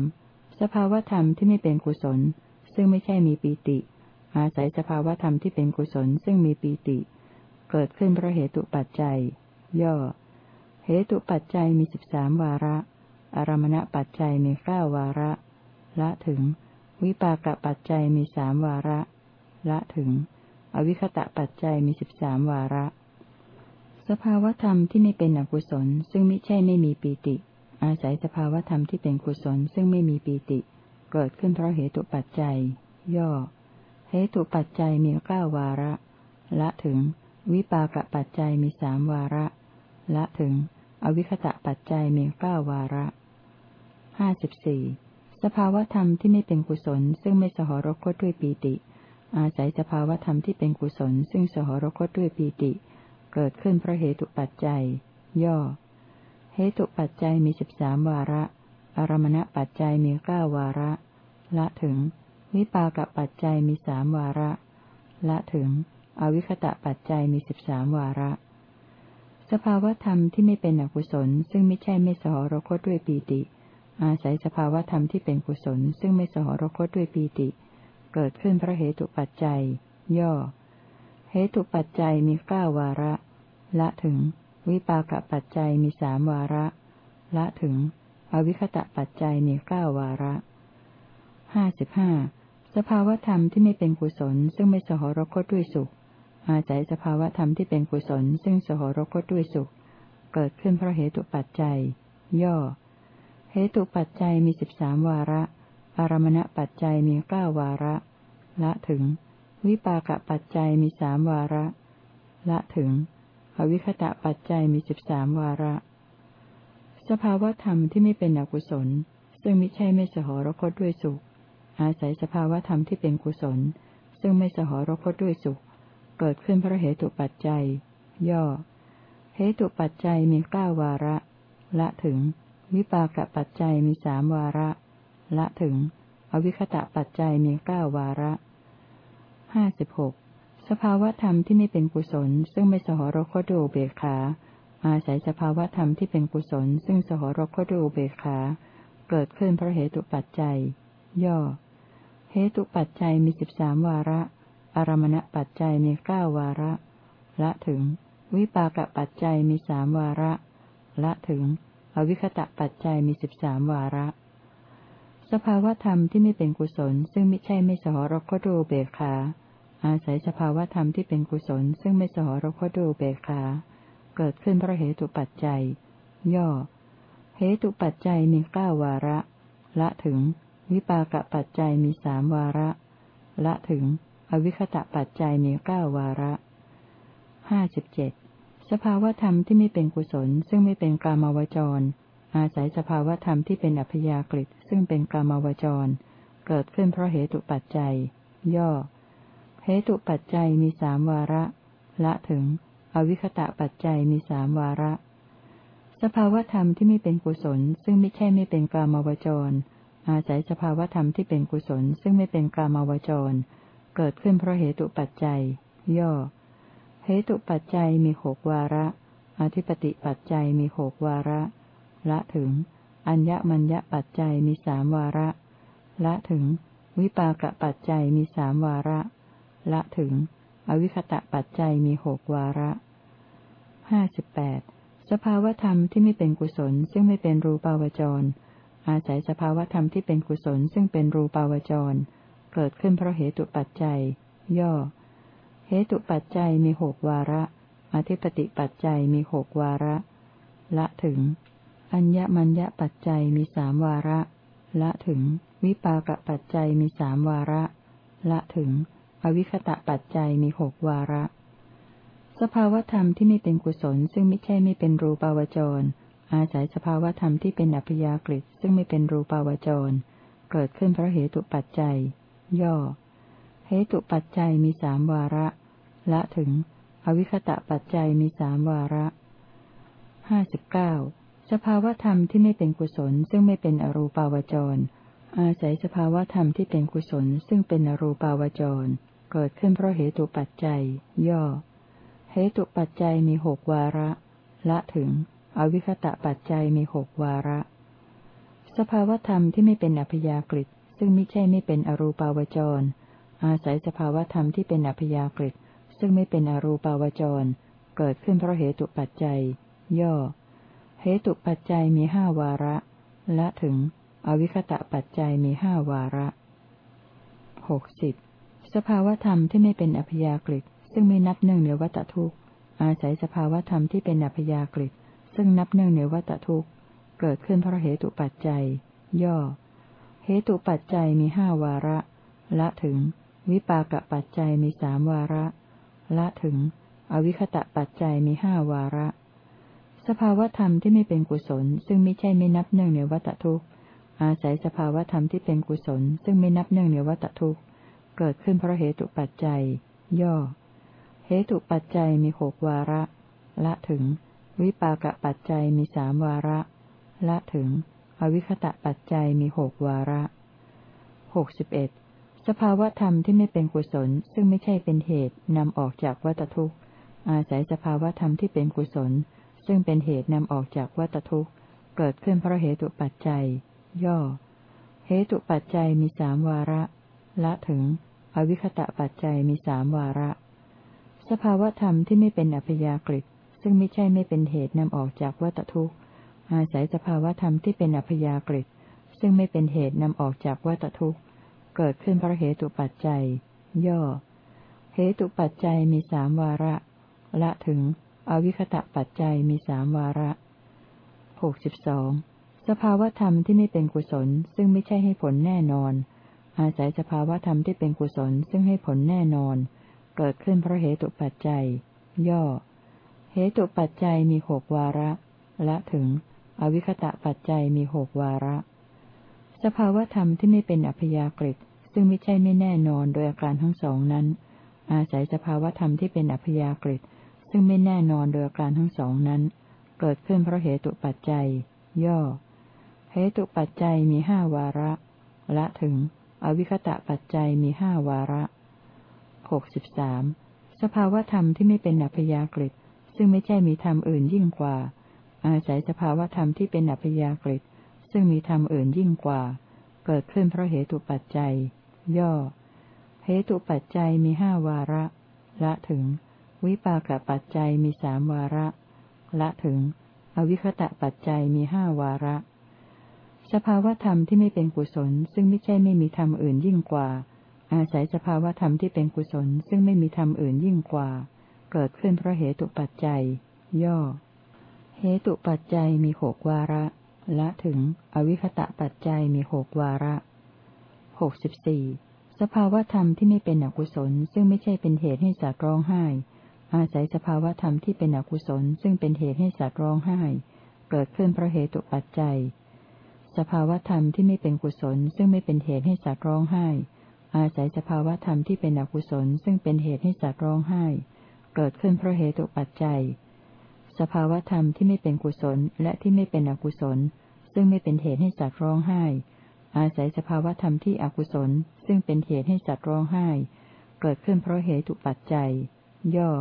สภาวธรรมที่ไม่เป็นกุศล ซึ่งไม่ใช่มีปีติ อาศัยสภาวธรรมที่เป็นกุศลซึ่งมีปีติ เกิดขึ้นเพราะเหตุปัจจัย ย่อ เหตุปัจจัยมีสิบสามวาระ อารมณปัจจัยมีเก้าวาระ ละถึง วิปากปัจจัยมีสามวาระ ละถึง อวิคตะปัจจัยมีสิบสามวาระ สภาวธรรมที่ไม่เป็นอกุศล ซึ่งไม่ใช่ไม่มีปีติ อาศัยสภาวธรรมที่เป็นกุศลซึ่งไม่มีปีติ เกิดขึ้นเพราะเหตุปัจจัย ย่อ เหตุปัจจัยมีเก้าวาระ ละถึง วิปากปัจจัยมีสามวาระ ละถึง อวิคตะปัจจัยมีเก้าวาระห้าสิบสี่สภาวธรรมที่ไม่เป็นกุศล ซึ่งไม่สหรคตด้วยปีติ อาศัยสภาวธรรมที่เป็นกุศล ซึ่งสหรคตด้วยปีติ เกิดขึ้นเพราะเหตุปัจจัย ย่อ เหตุปัจจัยมีสิบสามวาระ อารมณปัจจัยมีเก้าวาระ ละถึง วิปากปัจจัยมีสามวาระ ละถึง อวิคตะปัจจัยมีสิบสามวาระ สภาวธรรมที่ไม่เป็นอกุศล ซึ่งไม่ใช่ไม่สหรคตด้วยปีติ อาศัยสภาวธรรมที่เป็นกุศล ซึ่งไม่สหรคตด้วยปีติ เกิดขึ้นเพราะเหตุปัจจัย ย่อ เหตุปัจจัยมีเก้าวาระ ละถึง วิปากปัจจัยมีสามวาระ ละถึง อวิคตะปัจจัยมีเก้าวาระห้าสิบห้าสภาวธรรมที่ไม่เป็นกุศล ซึ่งไม่สหรคตด้วยสุข อาศัยสภาวธรรมที่เป็นกุศล ซึ่งสหรคตด้วยสุข เกิดขึ้นเพราะเหตุปัจจัย ย่อ เหตุปัจจัยมีสิบสามวาระ อารมณปัจจัยมีเก้าวาระ ละถึง วิปากปัจจัยมีสามวาระ ละถึง อวิคตะปัจจัยมีสิบสามวาระ สภาวธรรมที่ไม่เป็นอกุศล ซึ่งไม่ใช่ไม่สหรคตด้วยสุข อาศัยสภาวธรรมที่เป็นกุศล ซึ่งไม่สหรคตด้วยสุข กิดขึ้นเพราะเหตุปัจจัย ย่อ เหตุปัจจัยมีเก้าวาระ ละถึง วิปากปัจจัยมีสามวาระ ละถึง อวิคตะปัจจัยมีเก้าวาระห้าสิบหกสภาวธรรมที่ไม่เป็นกุศล ซึ่งไม่สหรคตด้วยเบกขา อาศัยสภาวธรรมที่เป็นกุศล ซึ่งสหรคตด้วยเบกขา เกิดขึ้นเพราะเหตุปัจจัย ย่อ เหตุปัจจัยมีสิบสามวาระ อารมณปัจจัยมีเก้าวาระ ละถึง วิปากปัจจัยมีสามวาระ ละถึง อวิคตะปัจจัยมีสิบสามวาระ สภาวธรรมที่ไม่เป็นกุศล ซึ่งไม่ใช่ไม่สหรคตด้วยเบกขาอาศัยสภาวธรรมที่เป็นกุศล ซึ่งไม่สหรคตดูเบขาเกิดขึ้นเพราะเหตุปัจจัย ย่อ เหตุปัจจัยมีเก้าวาระ ละถึง วิปากปัจจัยมีสามวาระ ละถึง อวิคตะปัจจัยมีเก้าวาระห้าสิบเจ็ดสภาวธรรมที่ไม่เป็นกุศล ซึ่งไม่เป็นกามาวจร อาศัยสภาวธรรมที่เป็นอัพยากฤิซึ่งเป็นกามาวจร เกิดขึ้นเพราะเหตุปัจจัย ย่อ เหตุปัจจัยมีสามวาระ ละถึง อวิคตะปัจจัยมีสามวาระ สภาวธรรมที่ไม่เป็นกุศล ซึ่งไม่ใช่ไม่เป็นกามาวจร อาศัยสภาวธรรมที่เป็นกุศล ซึ่งไม่เป็นกามาวจร เกิดขึ้นเพราะเหตุปัจจัย ย่อ เหตุปัจจัยมีหกวาระ อธิปติปัจจัยมีหกวาระ ละถึง อัญญมัญญปัจจัยมีสามวาระ ละถึง วิปากปัจจัยมีสามวาระ ละถึง อวิคตะปัจจัยมีหกวาระห้าสิบแปดสภาวธรรมที่ไม่เป็นกุศลซึ่งไม่เป็นรูปาวจร อาศัยสภาวธรรมที่เป็นกุศลซึ่งเป็นรูปาวจร เกิดขึ้นเพราะเหตุปัจจัย ย่อ เหตุปัจจัยมีหกวาระ อธิปติปัจจัยมีหกวาระ ละถึง อัญญมัญญปัจจัยมีสามวาระ ละถึง วิปากปัจจัยมีสามวาระ ละถึง อวิคตะปัจจัยมีหกวาระ สภาวธรรมที่ไม่เป็นกุศลซึ่งไม่ใช่ไม่เป็นรูปาวจร อาศัยสภาวธรรมที่เป็นอัพยากฤิซึ่งไม่เป็นรูปาวจร เกิดขึ้นเพราะเหตุปัจจัย ย่อเหตุปัจจัยมีสามวาระ ละถึง อวิคตะปัจจัยมีสามวาระห้าสิบเก้าสภาวธรรมที่ไม่เป็นกุศลซึ่งไม่เป็นอรูปาวจร อาศัยสภาวธรรมที่เป็นกุศลซึ่งเป็นอรูปาวจร เกิดขึ้นเพราะเหตุปัจจัย ย่อเหตุปัจจัยมีหกวาระ ละถึง อวิคตะปัจจัยมีหกวาระ สภาวธรรมที่ไม่เป็นอัพยากฤิ ซึ่งไม่ใช่ไม่เป็นอรูปาวจร อาศัยสภาวธรรมที่เป็นอัพยากฤิซึ่งไม่เป็นอรูปาวจร เกิดขึ้นเพราะเหตุปัจจัย ย่อ เหตุปัจจัยมีห้าวาระ และถึง อวิคตะปัจจัยมีห้าวาระหกสิบสภาวธรรมที่ไม่เป็นอัพยากฤิซึ่งไม่นับเนื่งเหนือวัตทุกข์ อาศัยสภาวธรรมที่เป็นอัพยากฤิซึ่งนับเนื่งเหนือวัตทุกข์ เกิดขึ้นเพราะเหตุปัจจัย ย่อ เหตุปัจจัยมีห้าวาระ ละถึง วิปากปัจจัยมีสามวาระ ละถึง อวิคตะปัจจัยมีห้าวาระ สภาวธรรมที่ไม่เป็นกุศล ซึ่งไม่ใช่ไม่นับเนื่องในวัตทุกข์ อาศัยสภาวธรรมที่เป็นกุศล ซึ่งไม่นับเนื่องในวัตทุกข์ เกิดขึ้นเพราะเหตุปัจจัย ย่อ เหตุปัจจัยมีหกวาระ ละถึง วิปากปัจจัยมีสามวาระ ละถึง อวิคตะปัจจัยมีหกวาระหกสิบเอ็ดสภาวธรรมที่ไม่เป็นกุศล ซึ่งไม่ใช่เป็นเหตุนำออกจากวัตทุกข์ อาศัยสภาวธรรมที่เป็นกุศล ซึ่งเป็นเหตุนำออกจากวัตทุกข์ เกิดขึ้นเพราะเหตุปัจจัย ย่อ เหตุปัจจัยมีสามวาระ ละถึง อวิคตะปัจจัยมีสามวาระ สภาวธรรมที่ไม่เป็นอัพยากฤิซึ่งไม่ใช่ไม่เป็นเหตุนำออกจากวัตทุกข์ อาศัยสภาวธรรมที่เป็นอัพยากฤิซึ่งไม่เป็นเหตุนำออกจากวัตทุกข์ เกิดขึ้นเพราะเหตุปัจจัย ย่อ เหตุปัจจัยมีสามวาระ ละถึง อวิคตะปัจจัยมีสามวาระหกสิบสองสภาวธรรมที่ไม่เป็นกุศลซึ่งไม่ใช่ให้ผลแน่นอน อาศัยสภาวธรรมที่เป็นกุศลซึ่งให้ผลแน่นอน เกิดขึ้นเพราะเหตุปัจจัย ย่อ เหตุปัจจัยมีหกวาระ ละถึง อวิคตะปัจจัยมีหกวาระ สภาวธรรมที่ไม่เป็นอัพยากฤิซึ่งไม่ใช่ไม่แน่นอนโดยอาการทั้งสองนั้น อาศัยสภาวธรรมที่เป็นอัพยากฤิซึ่งไม่แน่นอนโดยอาการทั้งสองนั้น เกิดขึ้นเพราะเหตุปัจจัย ย่อ เหตุปัจจัยมีห้าวาระ ละถึง อวิคตะปัจจัยมีห้าวาระหกสิบสามสภาวธรรมที่ไม่เป็นอัพยากฤิซึ่งไม่ใช่มีธรรมอื่นยิ่งกว่า อาศัยสภาวธรรมที่เป็นอัพยากฤิซึ่งมีธรรมอื่นยิ่งกว่า เกิดขึ้นเพราะเหตุปัจจัย ย่อ เหตุปัจจัยมีห้าวาระ ละถึง วิปากปัจจัยมีสามวาระ ละถึง อวิคตะปัจจัยมีห้าวาระ สภาวธรรมที่ไม่เป็นกุศล ซึ่งไม่ใช่ไม่มีธรรมอื่นยิ่งกว่า อาศัยสภาวธรรมที่เป็นกุศล ซึ่งไม่มีธรรมอื่นยิ่งกว่า เกิดขึ้นเพราะเหตุปัจจัย ย่อ เหตุปัจจัยมีหกวาระ ละถึง อวิคตะปัจจัยมีหกวาระหกสิบสี่สภาวธรรมที่ไม่เป็นอกุศล ซึ่งไม่ใช่เป็นเหตุให้สัตว์ร้องไห้ อาศัยสภาวธรรมที่เป็นอกุศล ซึ่งเป็นเหตุให้สัตว์ร้องไห้ เกิดขึ้นเพราะเหตุปัจจัย สภาวธรรมที่ไม่เป็นกุศล ซึ่งไม่เป็นเหตุให้สัตว์ร้องไห้ อาศัยสภาวธรรมที่เป็นอกุศล ซึ่งเป็นเหตุให้สัตว์ร้องไห้ เกิดขึ้นเพราะเหตุปัจจัย สภาวธรรมที่ไม่เป็นกุศลและที่ไม่เป็นอกุศล ซึ่งไม่เป็นเหตุให้สัตว์ร้องไห้ อาศัยสภาวธรรมที่อกุศล ซึ่งเป็นเหตุให้สัตว์ร้องไห้ เกิดขึ้นเพราะเหตุปัจจัย ย่อ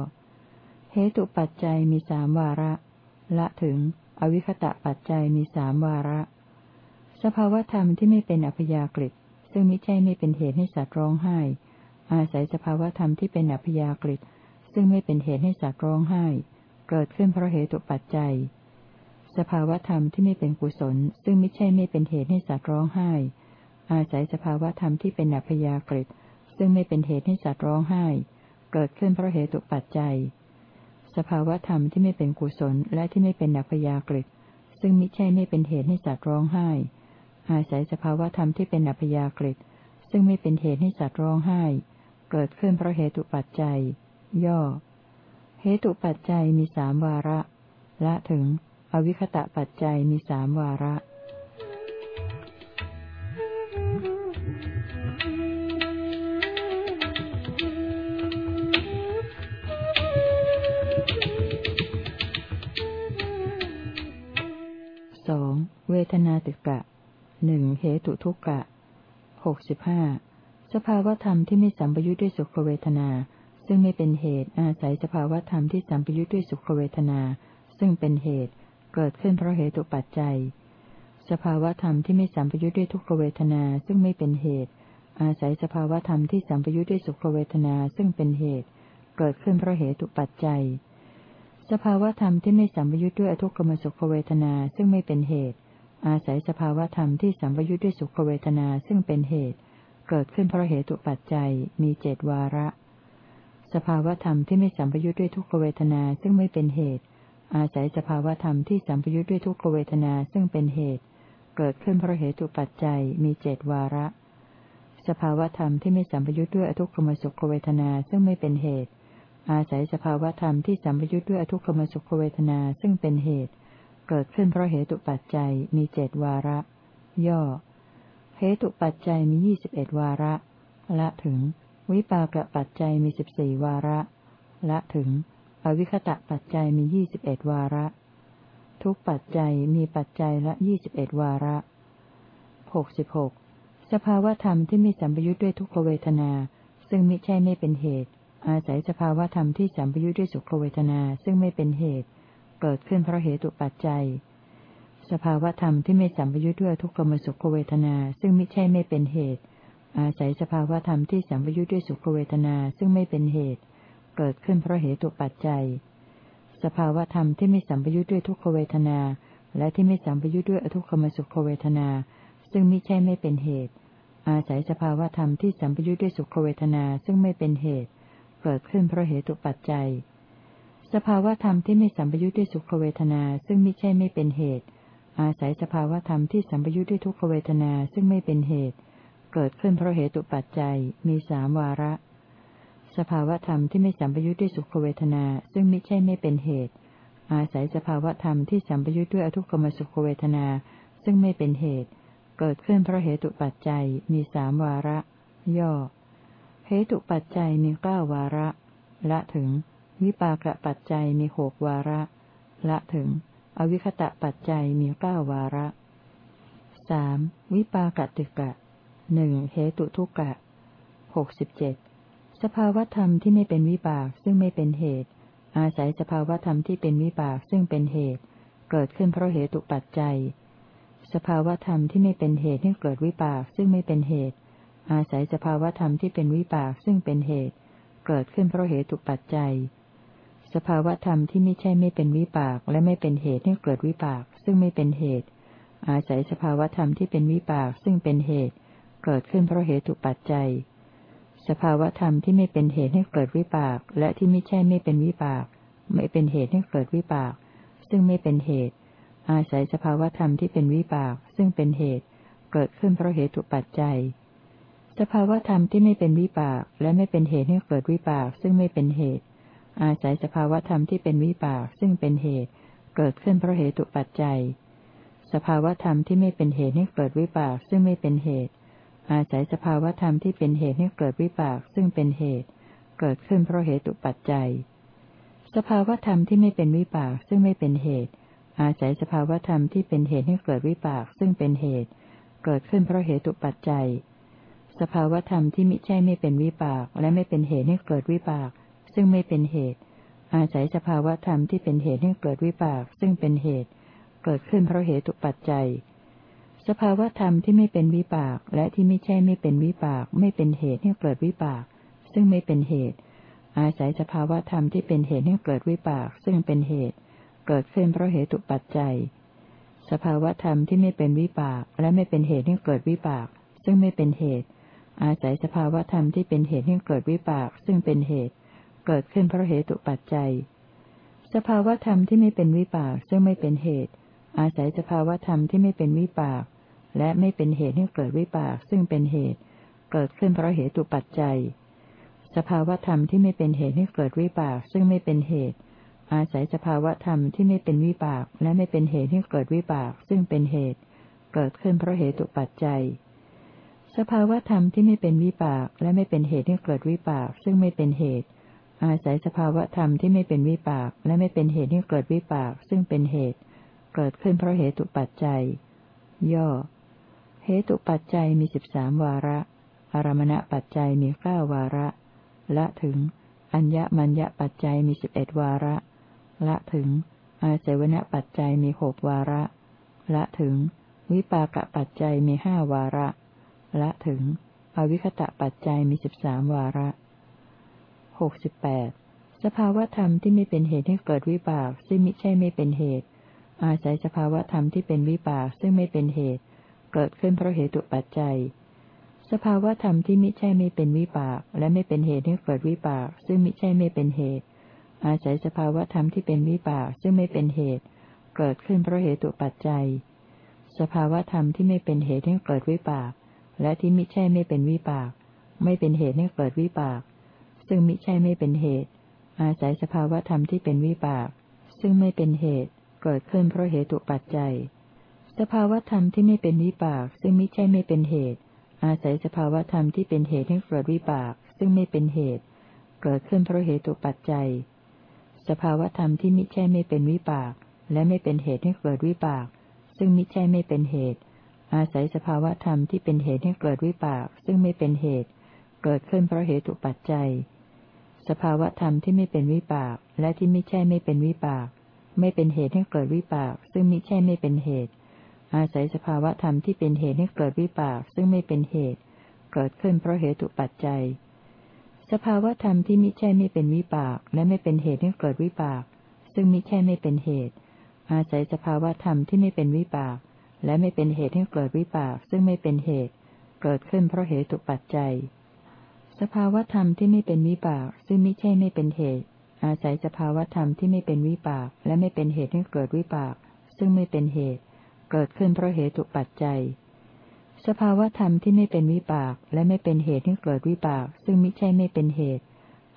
เหตุปัจจัยมีสามวาระ ละถึง อวิคตะปัจจัยมีสามวาระ สภาวธรรมที่ไม่เป็นอัพยากฤิซึ่งไม่ใช่ไม่เป็นเหตุให้สัตว์ร้องไห้ อาศัยสภาวธรรมที่เป็นอัพยากฤิซึ่งไม่เป็นเหตุให้สัตว์ร้องไห้ เกิดขึ้นเพราะเหตุปัจจัย สภาวธรรมที่ไม่เป็นกุศล ซึ่งไม่ใช่ไม่เป็นเหตุให้สัตว์ร้องไห้ อาศัยสภาวธรรมที่เป็นอัพยากฤิซึ่งไม่เป็นเหตุให้สัตว์ร้องไห้ เกิดขึ้นเพราะเหตุปัจจัย สภาวธรรมที่ไม่เป็นกุศลและที่ไม่เป็นอัพยากฤิซึ่งไมิใช่ไม่เป็นเหตุให้สัตว์ร้องไห้ อาศัยสภาวธรรมที่เป็นอัพยากฤิซึ่งไม่เป็นเหตุให้สัตว์ร้องไห้ เกิดขึ้นเพราะเหตุปัจจัย ย่อ เหตุปัจจัยมีสามวาระ ละถึง อวิคตะปัจจัยมีสามวาระสองเวทนาติกะหนึ่งเหตุทุกกะหกสิบห้าสภาวธรรมที่ไม่สัมปยุทธ์ด้วยสุขเวทนา ซึ่งไม่เป็นเหตุอาศัยสภาวธรรมที่สัมปยุทธ์ด้วยสุขเวทนา ซึ่งเป็นเหตุเกิดขึ้นเพราะเหตุปัจจัย สภาวธรรมที่ไม่สัมปยุทธ์ด้วยทุกขเวทนาซึ่งไม่เป็นเหตุ อาศัยสภาวธรรมที่สัมปยุทธ์ด้วยสุขเวทนาซึ่งเป็นเหตุ เกิดขึ้นเพราะเหตุปัจจัย สภาวธรรมที่ไม่สัมปยุทธ์ด้วยอทุกขมสุขเวทนาซึ่งไม่เป็นเหตุ อาศัยสภาวธรรมที่สัมปยุทธ์ด้วยสุขเวทนาซึ่งเป็นเหตุ เกิดขึ้นเพราะเหตุปัจจัยมีเจดวาระ สภาวธรรมที่ไม่สัมปยุทธ์ด้วยทุกขเวทนาซึ่งไม่เป็นเหตุ อาศัยสภาวธรรมที่สัมปยุทธ์ด้วยทุกขเวทนาซึ่งเป็นเหตุ เกิดขึ้นเพราะเหตุปัจจัยมีเจดวาระ สภาวธรรมที่ไม่สัมปยุทธ์ด้วยอทุกขมสุขเวทนาซึ่งไม่เป็นเหตุ อาศัยสภาวธรรมที่สัมปยุทธ์ด้วยอทุกขมสุขเวทนาซึ่งเป็นเหตุ เกิดขึ้นเพราะเหตุปัจจัยมีเจดวาระ ย่อเหตุปัจจัยมียี่สิบเอ็ดวาระ ละถึง วิปากปัจจัยมีสิบสี่วาระ ละถึง อวิคตะปัจจัยมียี่สิบเอ็ดวาระ ทุกปัจจัยมีปัจจัยละยี่สิบเอ็ดวาระหกสิบหกสภาวธรรมที่มีสัมปยุทธ์ด้วยทุกขเวทนา ซึ่งมิใช่ไม่เป็นเหตุ อาศัยสภาวธรรมที่สัมปยุทธ์ด้วยสุขเวทนาซึ่งไม่เป็นเหตุ เกิดขึ้นเพราะเหตุปัจจัย สภาวธรรมที่ไม่สัมปยุทธ์ด้วยทุกขมสุขเวทนา ซึ่งม่ใช่ไม่เป็นเหตุ อาศัยสภาวธรรมที่สัมปยุทธ์ด้วยสุขเวทนาซึ่งไม่เป็นเหตุ เกิดขึ้นเพราะเหตุปัจจัย สภาวธรรมที่ไม่สัมปยุทธ์ด้วยทุกขเวทนา และที่ไม่สัมปยุทธ์ด้วยอทุกขมสุขเวทนา ซึ่งไม่ใช่ไม่เป็นเหตุ อาศัยสภาวธรรมที่สัมปยุทธ์ด้วยสุขเวทนาซึ่งไม่เป็นเหตุ เกิดขึ้นเพราะเหตุปัจจัย สภาวธรรมที่ไม่สัมปยุทธ์ด้วยสุขเวทนาซึ่งไม่ใช่ไม่เป็นเหตุ อาศัยสภาวธรรมที่สัมปยุทธ์ด้วยทุกขเวทนาซึ่งไม่เป็นเหตุเเกิดขึ้นเพราะเหตุปัจจัยมีสามวาระ สภาวธรรมที่ไม่สัมปยุทธ์ด้วยสุขเวทนา ซึ่งไม่ใช่ไม่เป็นเหตุ อาศัยสภาวธรรมที่สัมปยุทธ์ด้วยอทุกขมสุขเวทนา ซึ่งไม่เป็นเหตุ เกิดขึ้นเพราะเหตุปัจจัยมีสามวาระ ย่อ เหตุปัจจัยมีเก้าวาระ ละถึง วิปากปัจจัยมีหกวาระ ละถึง อวิคตะปัจจัยมีเก้าวาระสามวิปากติกะ หนึ่งเหตุทุกะหกสิบเจ็ดสภาวธรรมที่ไม่เป็นวิบากซึ่งไม่เป็นเหตุ อาศัยสภาวธรรมที่เป็นวิบากซึ่งเป็นเหตุ เกิดขึ้นเพราะเหตุปัจจัย สภาวธรรมที่ไม่เป็นเหตุให้เกิดวิบากซึ่งไม่เป็นเหตุ อาศัยสภาวธรรมที่เป็นวิบากซึ่งเป็นเหตุ เกิดขึ้นเพราะเหตุปัจจัย สภาวธรรมที่ไม่ใช่ไม่เป็นวิปากและไม่เป็นเหตุให้เกิดวิปากซึ่งไม่เป็นเหตุ อาศัยสภาวธรรมที่เป็นวิปากซึ่งเป็นเหตุ เกิดขึ้นเพราะเหตุปัจจัย สภาวธรรมที่ไม่เป็นเหตุให้เกิดวิปาก และที่ไม่ใช่ไม่เป็นวิปาก ไม่เป็นเหตุให้เกิดวิปาก ซึ่งไม่เป็นเหตุ อาศัยสภาวธรรมที่เป็นวิปาก ซึ่งเป็นเหตุ เกิดขึ้นเพราะเหตุปัจจัย สภาวธรรมที่ไม่เป็นวิปาก และไม่เป็นเหตุให้เกิดวิปาก ซึ่งไม่เป็นเหตุ อาศัยสภาวธรรมที่เป็นวิบาก ซึ่งเป็นเหตุ เกิดขึ้นเพราะเหตุปัจจัยสภาวธรรมที่ไม่เป็นเหตุให้เกิดวิบากซึ่งไม่เป็นเหตุ อาศัยสภาวธรรมที่เป็นเหตุให้เกิดวิบากซึ่งเป็นเหตุ เกิดขึ้นเพราะเหตุปัจจัย สภาวธรรมที่ไม่เป็นวิบากซึ่งไม่เป็นเหตุ อาศัยสภาวธรรมที่เป็นเหตุให้เกิดวิบากซึ่งเป็นเหตุ เกิดขึ้นเพราะเหตุปัจจัย สภาวธรรมที่มิใช่ไม่เป็นวิบากและไม่เป็นเหตุให้เกิดวิบาก ซึ่งไม่เป็นเหตุ อาศัยสภาวธรรมที่เป็นเหตุให้เกิดวิบาก ซึ่งเป็นเหตุ เกิดขึ้นเพราะเหตุปัจจัย สภาวธรรมที่ไม่เป็นวิบาก และที่ไม่ใช่ไม่เป็นวิบาก ไม่เป็นเหตุให้เกิดวิบาก ซึ่งไม่เป็นเหตุ อาศัยสภาวธรรมที่เป็นเหตุให้เกิดวิบาก ซึ่งเป็นเหตุ เกิดขึ้นเพราะเหตุปัจจัย สภาวธรรมที่ไม่เป็นวิบาก และไม่เป็นเหตุให้เกิดวิบาก ซึ่งไม่เป็นเหตุ อาศัยสภาวธรรมที่เป็นเหตุให้เกิดวิบาก ซึ่งเป็นเหตุ เกิดขึ้นเพราะเหตุปัจจัย สภาวธรรมที่ไม่เป็นวิปาก ซึ่งไม่เป็นเหตุ อาศัยสภาวธรรมที่ไม่เป็นวิปาก และไม่เป็นเหตุให้เกิดวิปากซึ่งเป็นเหตุ เกิดขึ้นเพราะเหตุตุปัจจัยสสภาวธรรมที่ไม่เป็นเหตุให้เกิดวิบากซึ่งไม่เป็นเหตุ อาศัยสภาวธรรมที่ไม่เป็นวิบากและไม่เป็นเหตุให้เกิดวิบากซึ่งเป็นเหตุ เกิดขึ้นเพราะเหตุปัจจัย สภาวธรรมที่ไม่เป็นวิบากและไม่เป็นเหตุให้เกิดวิบากซึ่งไม่เป็นเหตุ อาศัยสภาวธรรมที่ไม่เป็นวิบากและไม่เป็นเหตุให้เกิดวิบากซึ่งเป็นเหตุ เกิดขึ้นเพราะเหตุปัจจัย ย่อ เหตุปัจจัยมีสิบสามวาระ อารมณปัจจัยมีเก้าวาระ ละถึง อัญญมัญญปัจจัยมีสิบเอ็ดวาระ ละถึง อาเสวนปัจจัยมีหกวาระ ละถึง วิปากปัจจัยมีห้าวาระ ละถึง อวิคตะปัจจัยมีสิบสามวาระหกสิบแปดสภาวธรรมที่ไม่เป็นเหตุให้เกิดวิบาก ซึ่งมิใช่ไม่เป็นเหตุ อาศัยสภาวธรรมที่เป็นวิบากซึ่งไม่เป็นเหตุ เกิดขึ้นเพราะเหตุปัจจัย สภาวธรรมที่มิใช่ไม่เป็นวิบาก และไม่เป็นเหตุให้เกิดวิบาก ซึ่งมิใช่ไม่เป็นเหตุ อาศัยสภาวธรรมที่เป็นวิบาก ซึ่งไม่เป็นเหตุ เกิดขึ้นเพราะเหตุปัจจัย สภาวธรรมที่ไม่เป็นเหตุให้เกิดวิบาก และที่มิใช่ไม่เป็นวิบาก ไม่เป็นเหตุให้เกิดวิบาก ซึ่งมิใช่ไม่เป็นเหตุ อาศัยสภาวธรรมที่เป็นวิบาก ซึ่งไม่เป็นเหตุ เกิดขึ้นเพราะเหตุปัจจัย สภาวธรรมที่ไม่เป็นวิบาก ซึ่งมิใช่ไม่เป็นเหตุ อาศัยสภาวธรรมที่เป็นเหตุให้เกิดวิบาก ซึ่งไม่เป็นเหตุ เกิดขึ้นเพราะเหตุปัจจัย สภาวธรรมที่มิใช่ไม่เป็นวิบาก และไม่เป็นเหตุให้เกิดวิบาก ซึ่งมิใช่ไม่เป็นเหตุ อาศัยสภาวธรรมที่เป็นเหตุให้เกิดวิบาก ซึ่งไม่เป็นเหตุ เกิดขึ้นเพราะเหตุปัจจัย สภาวธรรมที่ไม่เป็นวิบาก และที่มิใช่ไม่เป็นวิบาก ไม่เป็นเหตุให้เกิดวิบาก ซึ่งมิใช่ไม่เป็นเหตุ อาศัยสภาวะธรรมที่เป็นเหตุให้เกิดวิบากซึ่งไม่เป็นเหตุ เกิดขึ้นเพราะเหตุปัจจัย สภาวะธรรมที่มิใช่ไม่เป็นวิบากและไม่เป็นเหตุให้เกิดวิบาก ซึ่งมิใช่ไม่เป็นเหตุ อาศัยสภาวะธรรมที่ไม่เป็นวิบาก และไม่เป็นเหตุให้เกิดวิบาก ซึ่งไม่เป็นเหตุ เกิดขึ้นเพราะเหตุปัจจัย สภาวะธรรมที่ไม่เป็นวิบาก ซึ่งมิใช่ไม่เป็นเหตุ อาศัยสภาวะธรรมที่ไม่เป็นวิบาก และไม่เป็นเหตุให้เกิดวิบาก ซึ่งไม่เป็นเหตุ เกิดขึ้นเพราะเหตุปัจจัย สภาวธรรมที่ไม่เป็นวิบากและไม่เป็นเหตุให้เกิดวิบาก ซึ่งมิใช่ไม่เป็นเหตุ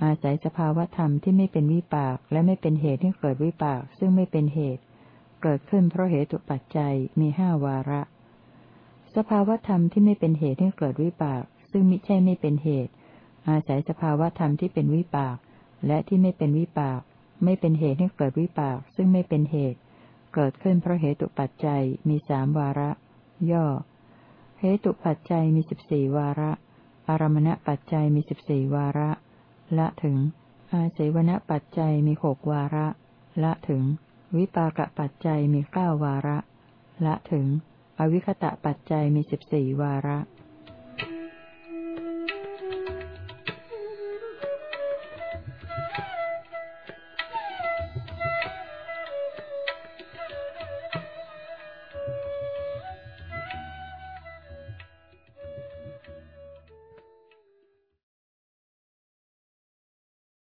อาศัยสภาวธรรมที่ไม่เป็นวิบากและไม่เป็นเหตุให้เกิดวิบาก ซึ่งไม่เป็นเหตุ เกิดขึ้นเพราะเหตุปัจจัยมีห้าวาระ สภาวธรรมที่ไม่เป็นเหตุให้เกิดวิบาก ซึ่งมิใช่ไม่เป็นเหตุ อาศัยสภาวธรรมที่เป็นวิบาก และที่ไม่เป็นวิบาก ไม่เป็นเหตุให้เกิดวิบาก ซึ่งไม่เป็นเหตุ เกิดขึ้นเพราะเหตุปัจจัยมีสามวาระ ย่อ เหตุปัจจัยมีสิบสี่วาระ อารมณปัจจัยมีสิบสี่วาระ ละถึง อาเสวนปัจจัยมีหกวาระ ละถึง วิปากปัจจัยมีเก้าวาระ ละถึง อวิคตะปัจจัยมีสิบสี่วาระ